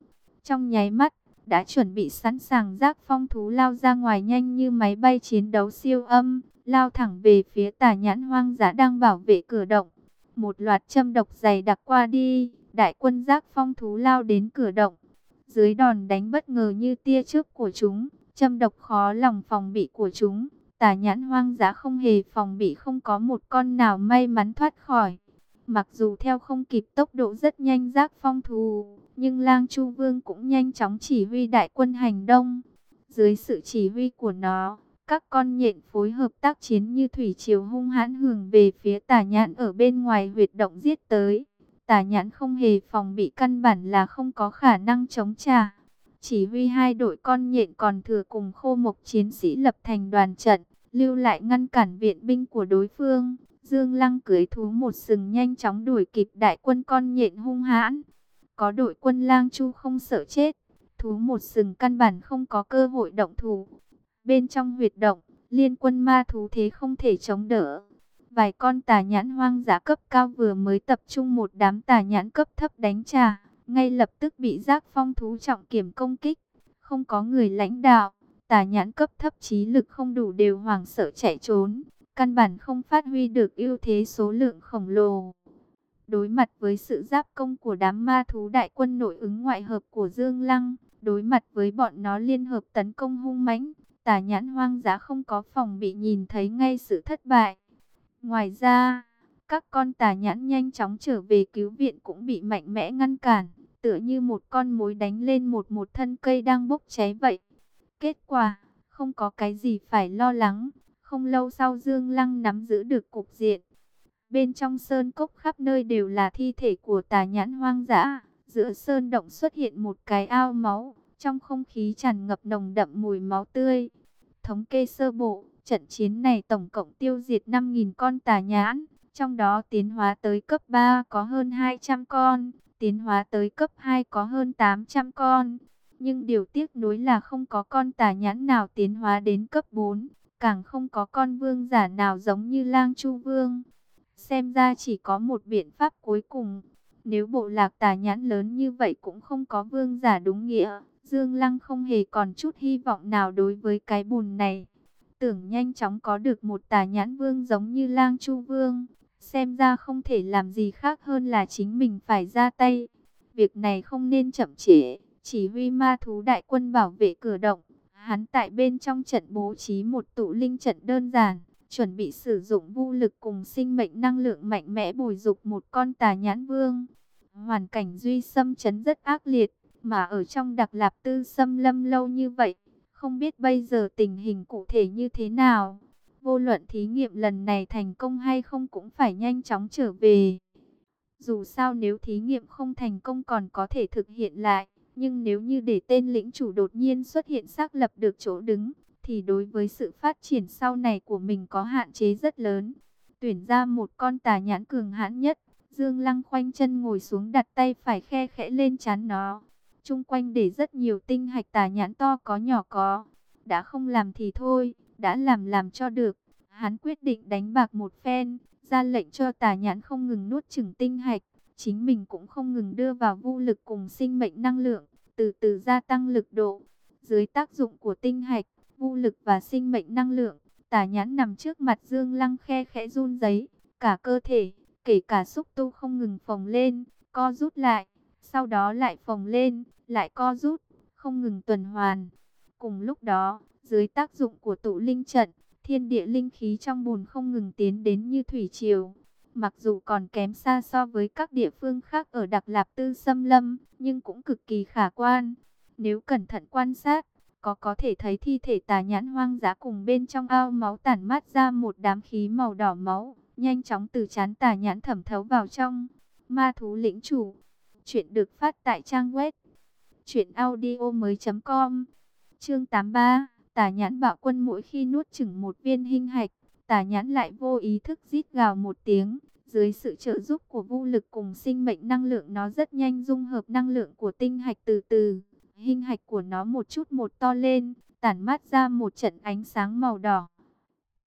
Speaker 1: Trong nháy mắt, đã chuẩn bị sẵn sàng giác phong thú lao ra ngoài nhanh như máy bay chiến đấu siêu âm, lao thẳng về phía tà nhãn hoang dã đang bảo vệ cửa động. Một loạt châm độc dày đặc qua đi, đại quân giác phong thú lao đến cửa động. Dưới đòn đánh bất ngờ như tia chớp của chúng, châm độc khó lòng phòng bị của chúng, tà nhãn hoang dã không hề phòng bị không có một con nào may mắn thoát khỏi. Mặc dù theo không kịp tốc độ rất nhanh giác phong thú, nhưng lang chu vương cũng nhanh chóng chỉ huy đại quân hành đông. Dưới sự chỉ huy của nó, các con nhện phối hợp tác chiến như thủy triều hung hãn hưởng về phía tà nhãn ở bên ngoài huyệt động giết tới. Tà nhãn không hề phòng bị căn bản là không có khả năng chống trả. Chỉ huy hai đội con nhện còn thừa cùng khô mộc chiến sĩ lập thành đoàn trận, lưu lại ngăn cản viện binh của đối phương. Dương Lăng cưới thú một sừng nhanh chóng đuổi kịp đại quân con nhện hung hãn. Có đội quân lang chu không sợ chết, thú một sừng căn bản không có cơ hội động thủ. Bên trong huyệt động, liên quân ma thú thế không thể chống đỡ. Vài con tà nhãn hoang dã cấp cao vừa mới tập trung một đám tà nhãn cấp thấp đánh trả, ngay lập tức bị giác phong thú trọng kiểm công kích. Không có người lãnh đạo, tà nhãn cấp thấp trí lực không đủ đều hoảng sợ chạy trốn, căn bản không phát huy được ưu thế số lượng khổng lồ. Đối mặt với sự giáp công của đám ma thú đại quân nội ứng ngoại hợp của Dương Lăng, đối mặt với bọn nó liên hợp tấn công hung mãnh, tà nhãn hoang dã không có phòng bị nhìn thấy ngay sự thất bại. Ngoài ra, các con tà nhãn nhanh chóng trở về cứu viện cũng bị mạnh mẽ ngăn cản, tựa như một con mối đánh lên một một thân cây đang bốc cháy vậy. Kết quả, không có cái gì phải lo lắng, không lâu sau Dương Lăng nắm giữ được cục diện. Bên trong sơn cốc khắp nơi đều là thi thể của tà nhãn hoang dã, giữa sơn động xuất hiện một cái ao máu, trong không khí tràn ngập nồng đậm mùi máu tươi. Thống kê sơ bộ, trận chiến này tổng cộng tiêu diệt 5.000 con tà nhãn, trong đó tiến hóa tới cấp 3 có hơn 200 con, tiến hóa tới cấp 2 có hơn 800 con. Nhưng điều tiếc nuối là không có con tà nhãn nào tiến hóa đến cấp 4, càng không có con vương giả nào giống như lang chu vương. Xem ra chỉ có một biện pháp cuối cùng. Nếu bộ lạc tà nhãn lớn như vậy cũng không có vương giả đúng nghĩa, Dương Lăng không hề còn chút hy vọng nào đối với cái bùn này. Tưởng nhanh chóng có được một tà nhãn vương giống như lang chu vương. Xem ra không thể làm gì khác hơn là chính mình phải ra tay. Việc này không nên chậm trễ. Chỉ huy ma thú đại quân bảo vệ cửa động. Hắn tại bên trong trận bố trí một tụ linh trận đơn giản. Chuẩn bị sử dụng vũ lực cùng sinh mệnh năng lượng mạnh mẽ bồi dục một con tà nhãn vương. Hoàn cảnh duy xâm chấn rất ác liệt mà ở trong đặc lạp tư xâm lâm lâu như vậy, không biết bây giờ tình hình cụ thể như thế nào. Vô luận thí nghiệm lần này thành công hay không cũng phải nhanh chóng trở về. Dù sao nếu thí nghiệm không thành công còn có thể thực hiện lại, nhưng nếu như để tên lĩnh chủ đột nhiên xuất hiện xác lập được chỗ đứng, thì đối với sự phát triển sau này của mình có hạn chế rất lớn. Tuyển ra một con tà nhãn cường hãn nhất, Dương Lăng khoanh chân ngồi xuống đặt tay phải khe khẽ lên chán nó. Trung quanh để rất nhiều tinh hạch tà nhãn to có nhỏ có. Đã không làm thì thôi, đã làm làm cho được. Hắn quyết định đánh bạc một phen, ra lệnh cho tà nhãn không ngừng nuốt chửng tinh hạch, chính mình cũng không ngừng đưa vào vô lực cùng sinh mệnh năng lượng, từ từ gia tăng lực độ. Dưới tác dụng của tinh hạch, vô lực và sinh mệnh năng lượng, tà nhãn nằm trước mặt Dương Lăng khe khẽ run giấy, cả cơ thể, kể cả xúc tu không ngừng phồng lên, co rút lại, sau đó lại phồng lên, lại co rút, không ngừng tuần hoàn. Cùng lúc đó, dưới tác dụng của tụ linh trận, thiên địa linh khí trong bùn không ngừng tiến đến như thủy triều. Mặc dù còn kém xa so với các địa phương khác ở Đặc Lạp Tư Xâm Lâm, nhưng cũng cực kỳ khả quan. Nếu cẩn thận quan sát, có có thể thấy thi thể tà nhãn hoang dã cùng bên trong ao máu tản mát ra một đám khí màu đỏ máu, nhanh chóng từ chán tà nhãn thẩm thấu vào trong. Ma thú lĩnh chủ, chuyện được phát tại trang web truyệnaudiomoi.com. Chương 83 Tà nhãn bạo quân mỗi khi nuốt chửng một viên hình hạch, tà nhãn lại vô ý thức rít gào một tiếng. Dưới sự trợ giúp của vũ lực cùng sinh mệnh năng lượng nó rất nhanh dung hợp năng lượng của tinh hạch từ từ. Hình hạch của nó một chút một to lên, tản mát ra một trận ánh sáng màu đỏ.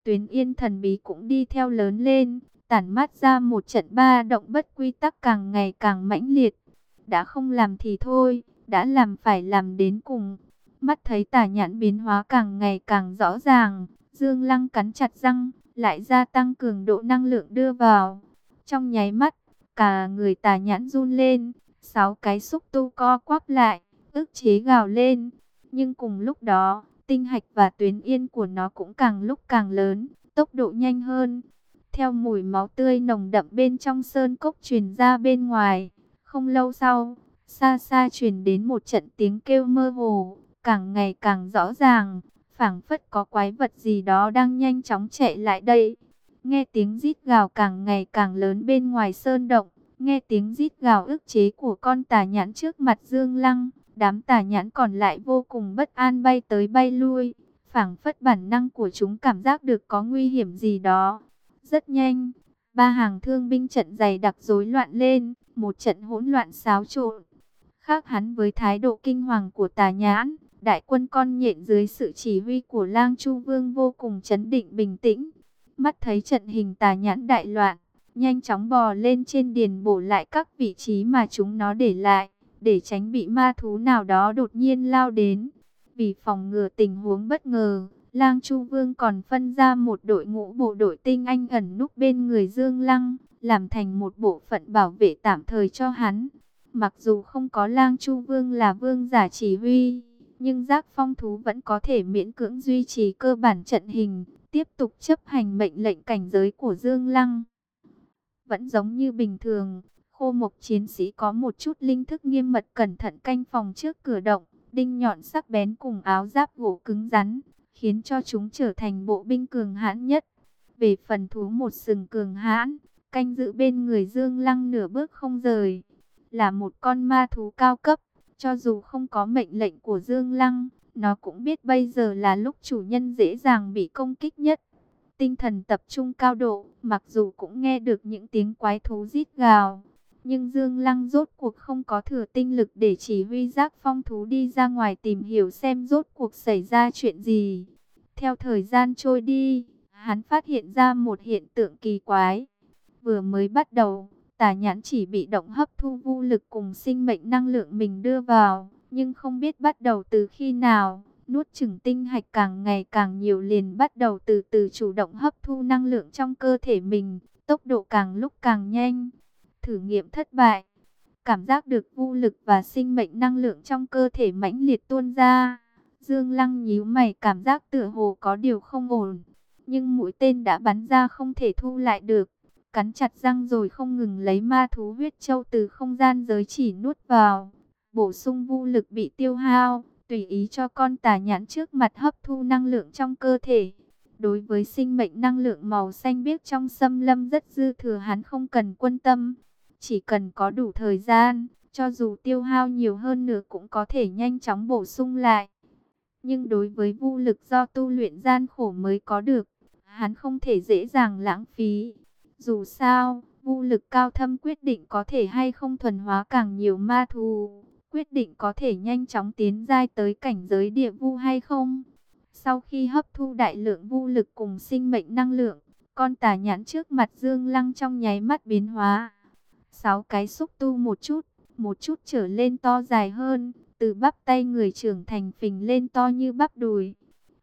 Speaker 1: Tuyến yên thần bí cũng đi theo lớn lên, tản mát ra một trận ba động bất quy tắc càng ngày càng mãnh liệt. Đã không làm thì thôi, đã làm phải làm đến cùng. Mắt thấy tà nhãn biến hóa càng ngày càng rõ ràng, Dương Lăng cắn chặt răng, lại gia tăng cường độ năng lượng đưa vào. Trong nháy mắt, cả người tà nhãn run lên, sáu cái xúc tu co quắp lại, ức chế gào lên. Nhưng cùng lúc đó, tinh hạch và tuyến yên của nó cũng càng lúc càng lớn, tốc độ nhanh hơn. Theo mùi máu tươi nồng đậm bên trong sơn cốc truyền ra bên ngoài, không lâu sau, xa xa truyền đến một trận tiếng kêu mơ hồ, càng ngày càng rõ ràng, phảng phất có quái vật gì đó đang nhanh chóng chạy lại đây. Nghe tiếng rít gào càng ngày càng lớn bên ngoài sơn động, nghe tiếng rít gào ức chế của con tà nhãn trước mặt Dương Lăng, đám tà nhãn còn lại vô cùng bất an bay tới bay lui, phảng phất bản năng của chúng cảm giác được có nguy hiểm gì đó. Rất nhanh, ba hàng thương binh trận dày đặc rối loạn lên, một trận hỗn loạn xáo trộn. Khác hắn với thái độ kinh hoàng của tà nhãn, Đại quân con nhện dưới sự chỉ huy của lang Chu Vương vô cùng chấn định bình tĩnh. Mắt thấy trận hình tà nhãn đại loạn, nhanh chóng bò lên trên điền bổ lại các vị trí mà chúng nó để lại, để tránh bị ma thú nào đó đột nhiên lao đến. Vì phòng ngừa tình huống bất ngờ, Lang Chu Vương còn phân ra một đội ngũ bộ đội tinh anh ẩn núp bên người Dương Lăng, làm thành một bộ phận bảo vệ tạm thời cho hắn. Mặc dù không có Lang Chu Vương là vương giả chỉ huy, nhưng giác phong thú vẫn có thể miễn cưỡng duy trì cơ bản trận hình, tiếp tục chấp hành mệnh lệnh cảnh giới của Dương Lăng. Vẫn giống như bình thường, khô mộc chiến sĩ có một chút linh thức nghiêm mật cẩn thận canh phòng trước cửa động, đinh nhọn sắc bén cùng áo giáp gỗ cứng rắn, khiến cho chúng trở thành bộ binh cường hãn nhất. Về phần thú một sừng cường hãn, canh giữ bên người Dương Lăng nửa bước không rời, là một con ma thú cao cấp, cho dù không có mệnh lệnh của Dương Lăng, nó cũng biết bây giờ là lúc chủ nhân dễ dàng bị công kích nhất. Tinh thần tập trung cao độ, mặc dù cũng nghe được những tiếng quái thú rít gào. Nhưng Dương Lăng rốt cuộc không có thừa tinh lực để chỉ huy giác phong thú đi ra ngoài tìm hiểu xem rốt cuộc xảy ra chuyện gì. Theo thời gian trôi đi, hắn phát hiện ra một hiện tượng kỳ quái. Vừa mới bắt đầu, Tà nhãn chỉ bị động hấp thu vô lực cùng sinh mệnh năng lượng mình đưa vào, nhưng không biết bắt đầu từ khi nào, nuốt chửng tinh hạch càng ngày càng nhiều liền bắt đầu từ từ chủ động hấp thu năng lượng trong cơ thể mình, tốc độ càng lúc càng nhanh. Thử nghiệm thất bại, cảm giác được vô lực và sinh mệnh năng lượng trong cơ thể mãnh liệt tuôn ra. Dương Lăng nhíu mày cảm giác tựa hồ có điều không ổn, nhưng mũi tên đã bắn ra không thể thu lại được cắn chặt răng rồi không ngừng lấy ma thú huyết châu từ không gian giới chỉ nuốt vào. Bổ sung vô lực bị tiêu hao, tùy ý cho con tà nhãn trước mặt hấp thu năng lượng trong cơ thể. Đối với sinh mệnh năng lượng màu xanh biếc trong xâm lâm rất dư thừa hắn không cần quan tâm. Chỉ cần có đủ thời gian, cho dù tiêu hao nhiều hơn nữa cũng có thể nhanh chóng bổ sung lại. Nhưng đối với vô lực do tu luyện gian khổ mới có được, hắn không thể dễ dàng lãng phí. Dù sao, vô lực cao thâm quyết định có thể hay không thuần hóa càng nhiều ma thù, quyết định có thể nhanh chóng tiến giai tới cảnh giới địa vu hay không. Sau khi hấp thu đại lượng vô lực cùng sinh mệnh năng lượng, con tà nhãn trước mặt Dương Lăng trong nháy mắt biến hóa. Sáu cái xúc tu một chút, một chút trở lên to dài hơn, từ bắp tay người trưởng thành phình lên to như bắp đùi.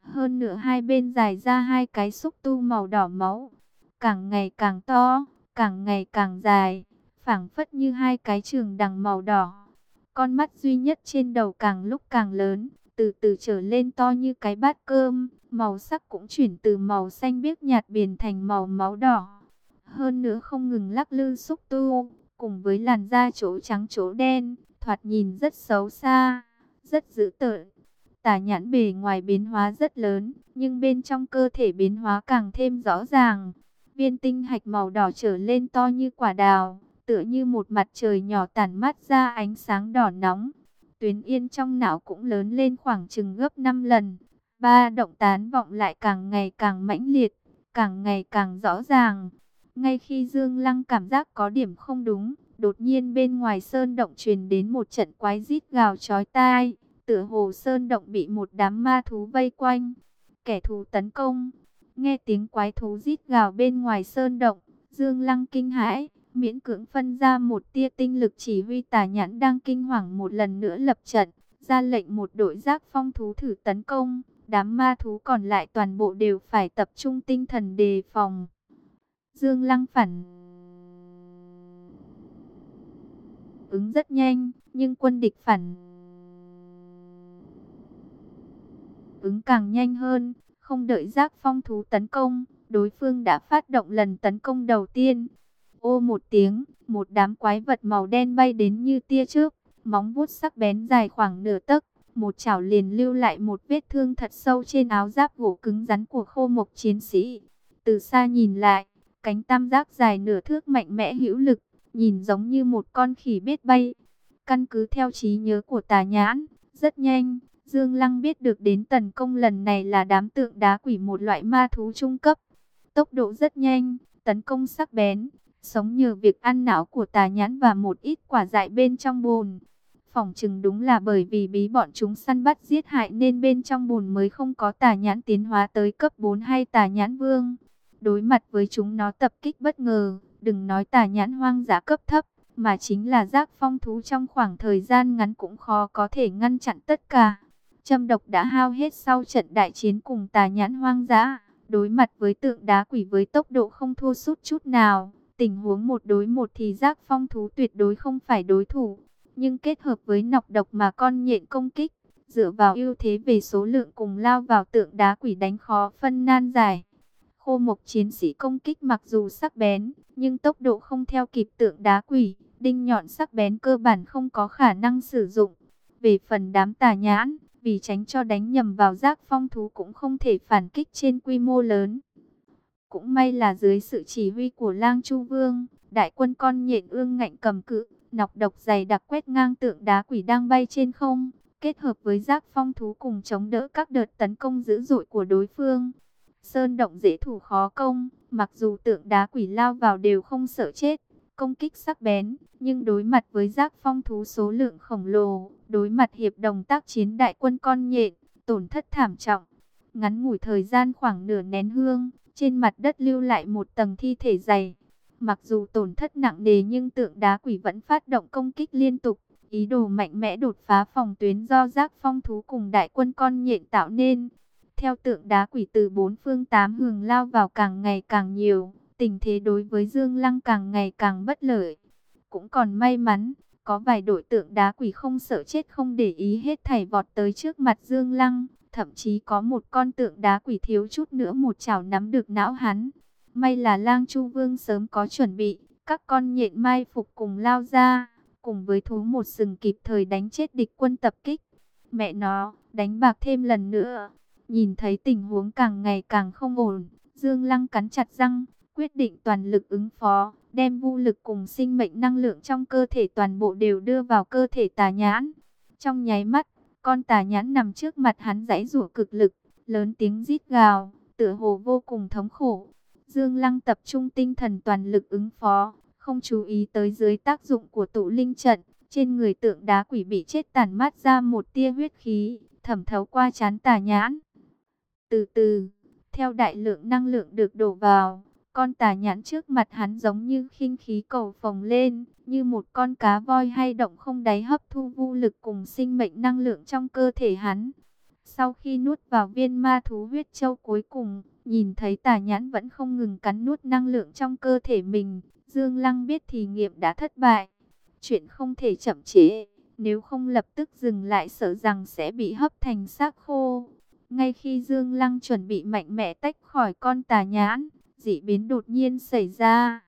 Speaker 1: Hơn nữa hai bên dài ra hai cái xúc tu màu đỏ máu, càng ngày càng to, càng ngày càng dài, phảng phất như hai cái trường đằng màu đỏ. Con mắt duy nhất trên đầu càng lúc càng lớn, từ từ trở lên to như cái bát cơm, màu sắc cũng chuyển từ màu xanh biếc nhạt biển thành màu máu đỏ. Hơn nữa không ngừng lắc lư xúc tu, cùng với làn da chỗ trắng chỗ đen, thoạt nhìn rất xấu xa, rất dữ tợn. tả nhãn bề ngoài biến hóa rất lớn, nhưng bên trong cơ thể biến hóa càng thêm rõ ràng. Viên tinh hạch màu đỏ trở lên to như quả đào, tựa như một mặt trời nhỏ tản mát ra ánh sáng đỏ nóng. Tuyến yên trong não cũng lớn lên khoảng chừng gấp 5 lần. Ba động tán vọng lại càng ngày càng mãnh liệt, càng ngày càng rõ ràng. Ngay khi Dương Lăng cảm giác có điểm không đúng, đột nhiên bên ngoài sơn động truyền đến một trận quái rít gào chói tai. Tựa hồ sơn động bị một đám ma thú vây quanh. Kẻ thù tấn công. Nghe tiếng quái thú rít gào bên ngoài sơn động, Dương Lăng kinh hãi, miễn cưỡng phân ra một tia tinh lực chỉ huy tà nhãn đang kinh hoàng một lần nữa lập trận, ra lệnh một đội giác phong thú thử tấn công, đám ma thú còn lại toàn bộ đều phải tập trung tinh thần đề phòng. Dương Lăng phản ứng rất nhanh, nhưng quân địch phản ứng càng nhanh hơn, không đợi giác phong thú tấn công, đối phương đã phát động lần tấn công đầu tiên. Ô một tiếng, một đám quái vật màu đen bay đến như tia trước, móng vuốt sắc bén dài khoảng nửa tấc, một chảo liền lưu lại một vết thương thật sâu trên áo giáp gỗ cứng rắn của khô mộc chiến sĩ. Từ xa nhìn lại, cánh tam giác dài nửa thước mạnh mẽ hữu lực, nhìn giống như một con khỉ biết bay. Căn cứ theo trí nhớ của tà nhãn, rất nhanh, Dương Lăng biết được đến tấn công lần này là đám tượng đá quỷ một loại ma thú trung cấp. Tốc độ rất nhanh, tấn công sắc bén, sống nhờ việc ăn não của tà nhãn và một ít quả dại bên trong bồn. Phỏng chừng đúng là bởi vì bí bọn chúng săn bắt giết hại nên bên trong bùn mới không có tà nhãn tiến hóa tới cấp 4 hay tà nhãn vương. Đối mặt với chúng nó tập kích bất ngờ, đừng nói tà nhãn hoang dã cấp thấp, mà chính là giác phong thú trong khoảng thời gian ngắn cũng khó có thể ngăn chặn tất cả. Châm độc đã hao hết sau trận đại chiến cùng tà nhãn hoang dã, đối mặt với tượng đá quỷ với tốc độ không thua sút chút nào. Tình huống một đối một thì giác phong thú tuyệt đối không phải đối thủ, nhưng kết hợp với nọc độc mà con nhện công kích, dựa vào ưu thế về số lượng cùng lao vào tượng đá quỷ đánh khó phân nan giải. Khô mộc chiến sĩ công kích mặc dù sắc bén, nhưng tốc độ không theo kịp tượng đá quỷ, đinh nhọn sắc bén cơ bản không có khả năng sử dụng. Về phần đám tà nhãn, vì tránh cho đánh nhầm vào giác phong thú cũng không thể phản kích trên quy mô lớn. Cũng may là dưới sự chỉ huy của lang Chu Vương, đại quân con nhện ương ngạnh cầm cự, nọc độc dày đặc quét ngang tượng đá quỷ đang bay trên không, kết hợp với giác phong thú cùng chống đỡ các đợt tấn công dữ dội của đối phương. Sơn động dễ thủ khó công, mặc dù tượng đá quỷ lao vào đều không sợ chết, công kích sắc bén, nhưng đối mặt với giác phong thú số lượng khổng lồ, đối mặt hiệp đồng tác chiến đại quân con nhện, tổn thất thảm trọng. Ngắn ngủi thời gian khoảng nửa nén hương, trên mặt đất lưu lại một tầng thi thể dày. Mặc dù tổn thất nặng nề nhưng tượng đá quỷ vẫn phát động công kích liên tục, ý đồ mạnh mẽ đột phá phòng tuyến do giác phong thú cùng đại quân con nhện tạo nên. Theo tượng đá quỷ từ bốn phương tám hướng lao vào càng ngày càng nhiều, tình thế đối với Dương Lăng càng ngày càng bất lợi. Cũng còn may mắn, có vài đội tượng đá quỷ không sợ chết không để ý hết thảy vọt tới trước mặt Dương Lăng. Thậm chí có một con tượng đá quỷ thiếu chút nữa một chảo nắm được não hắn. May là lang chu vương sớm có chuẩn bị, các con nhện mai phục cùng lao ra, cùng với thú một sừng kịp thời đánh chết địch quân tập kích. Mẹ nó, đánh bạc thêm lần nữa. Nhìn thấy tình huống càng ngày càng không ổn, Dương Lăng cắn chặt răng, quyết định toàn lực ứng phó, đem vũ lực cùng sinh mệnh năng lượng trong cơ thể toàn bộ đều đưa vào cơ thể tà nhãn. Trong nháy mắt, con tà nhãn nằm trước mặt hắn giãy rủa cực lực, lớn tiếng rít gào, tựa hồ vô cùng thống khổ. Dương Lăng tập trung tinh thần toàn lực ứng phó, không chú ý tới dưới tác dụng của tụ linh trận, trên người tượng đá quỷ bị chết tàn mát ra một tia huyết khí, thẩm thấu qua chán tà nhãn. Từ từ, theo đại lượng năng lượng được đổ vào, con tà nhãn trước mặt hắn giống như khinh khí cầu phồng lên, như một con cá voi hay động không đáy hấp thu vô lực cùng sinh mệnh năng lượng trong cơ thể hắn. Sau khi nuốt vào viên ma thú huyết châu cuối cùng, nhìn thấy tà nhãn vẫn không ngừng cắn nuốt năng lượng trong cơ thể mình, Dương Lăng biết thí nghiệm đã thất bại. Chuyện không thể chậm chế, nếu không lập tức dừng lại sợ rằng sẽ bị hấp thành xác khô. Ngay khi Dương Lăng chuẩn bị mạnh mẽ tách khỏi con tà nhãn, dị biến đột nhiên xảy ra.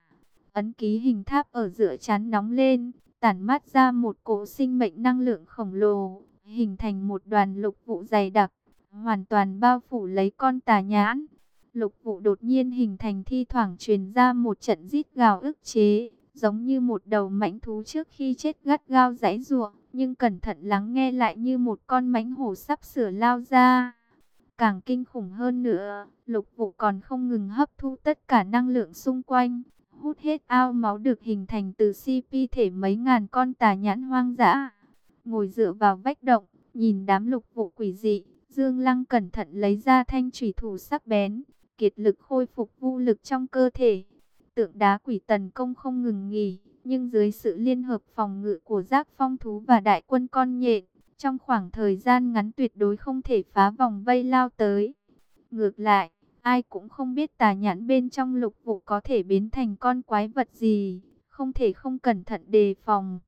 Speaker 1: Ấn ký hình tháp ở giữa chán nóng lên, tản mát ra một cỗ sinh mệnh năng lượng khổng lồ, hình thành một đoàn lục vụ dày đặc, hoàn toàn bao phủ lấy con tà nhãn. Lục vụ đột nhiên hình thành thi thoảng truyền ra một trận rít gào ức chế, giống như một đầu mãnh thú trước khi chết gắt gao giãy giụa, nhưng cẩn thận lắng nghe lại như một con mãnh hổ sắp sửa lao ra. Càng kinh khủng hơn nữa, lục vụ còn không ngừng hấp thu tất cả năng lượng xung quanh, hút hết ao máu được hình thành từ CP thể mấy ngàn con tà nhãn hoang dã. Ngồi dựa vào vách động, nhìn đám lục vụ quỷ dị, Dương Lăng cẩn thận lấy ra thanh thủy thủ sắc bén, kiệt lực khôi phục vô lực trong cơ thể. Tượng đá quỷ tần công không ngừng nghỉ, nhưng dưới sự liên hợp phòng ngự của giác phong thú và đại quân con nhện, trong khoảng thời gian ngắn tuyệt đối không thể phá vòng vây lao tới. Ngược lại, ai cũng không biết tà nhãn bên trong lục vụ có thể biến thành con quái vật gì, không thể không cẩn thận đề phòng.